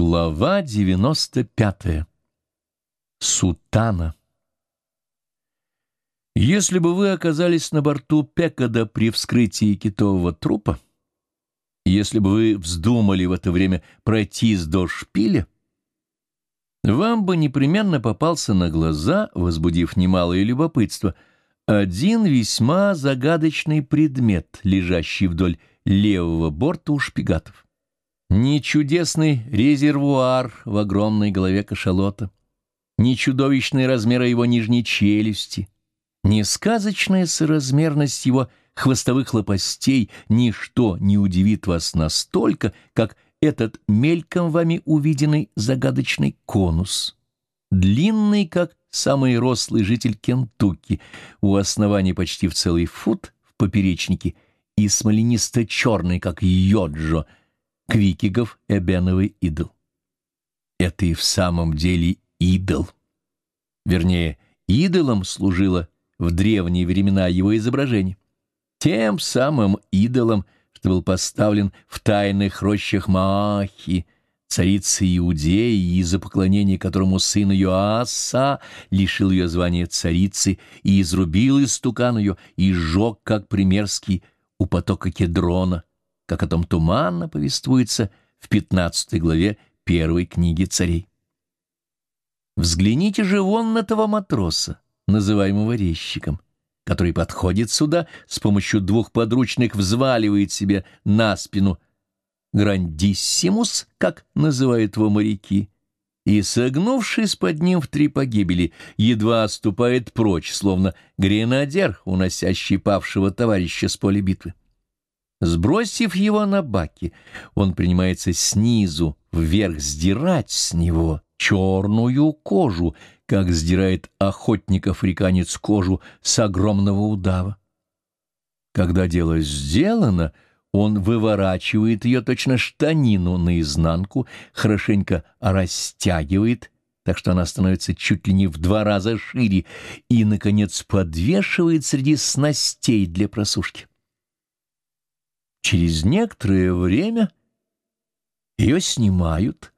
Глава 95. Сутана. Если бы вы оказались на борту Пекада при вскрытии китового трупа, если бы вы вздумали в это время пройтись до шпиля, вам бы непременно попался на глаза, возбудив немалое любопытство, один весьма загадочный предмет, лежащий вдоль левого борта у шпигатов. Ни чудесный резервуар в огромной голове кашалота, ни чудовищные размеры его нижней челюсти, ни сказочная соразмерность его хвостовых лопастей, ничто не удивит вас настолько, как этот мельком вами увиденный загадочный конус, длинный, как самый рослый житель Кентукки, у основания почти в целый фут в поперечнике и смоленисто-черный, как йоджо — Квикигов эбеновый идол. Это и в самом деле идол. Вернее, идолом служило в древние времена его изображение. Тем самым идолом, что был поставлен в тайных рощах Маахи, царицы Иудеи, из-за поклонения которому сын ее Ааса лишил ее звания царицы и изрубил истукан ее и сжег, как примерский, у потока Кедрона, как о том туманно повествуется в 15 главе первой книги царей. Взгляните же вон на того матроса, называемого резчиком, который подходит сюда, с помощью двух подручных взваливает себе на спину грандиссимус, как называют его моряки, и, согнувшись под ним в три погибели, едва отступает прочь, словно гренадер, уносящий павшего товарища с поля битвы. Сбросив его на баки, он принимается снизу вверх сдирать с него черную кожу, как сдирает охотник-африканец кожу с огромного удава. Когда дело сделано, он выворачивает ее точно штанину наизнанку, хорошенько растягивает, так что она становится чуть ли не в два раза шире, и, наконец, подвешивает среди снастей для просушки. Через некоторое время ее снимают,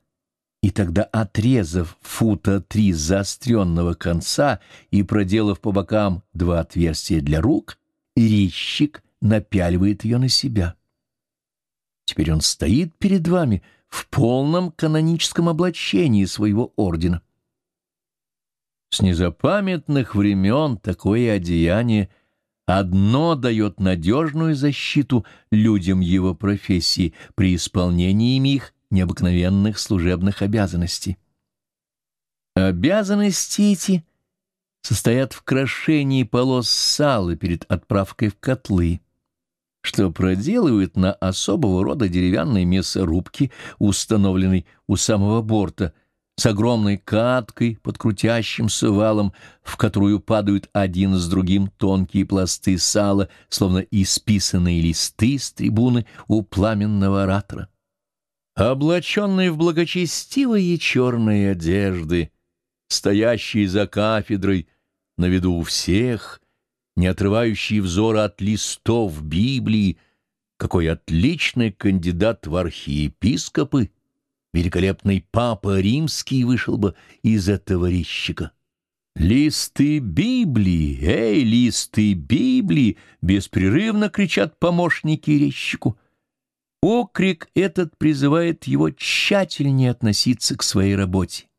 и тогда, отрезав фута три заостренного конца и проделав по бокам два отверстия для рук, резчик напяливает ее на себя. Теперь он стоит перед вами в полном каноническом облачении своего ордена. С незапамятных времен такое одеяние — Одно дает надежную защиту людям его профессии при исполнении ими их необыкновенных служебных обязанностей. Обязанности эти состоят в крошении полос сала перед отправкой в котлы, что проделывают на особого рода деревянной мясорубке, установленной у самого борта, с огромной каткой под крутящимся валом, в которую падают один с другим тонкие пласты сала, словно исписанные листы с трибуны у пламенного оратора. Облаченные в благочестивые черные одежды, стоящие за кафедрой, на виду у всех, не отрывающие взора от листов Библии, какой отличный кандидат в архиепископы, великолепный папа римский вышел бы из этого резчика. «Листы Библии! Эй, листы Библии!» — беспрерывно кричат помощники резчику. Окрик этот призывает его тщательнее относиться к своей работе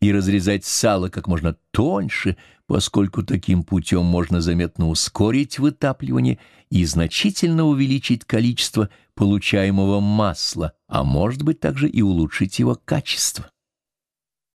и разрезать сало как можно тоньше, поскольку таким путем можно заметно ускорить вытапливание и значительно увеличить количество получаемого масла, а может быть также и улучшить его качество.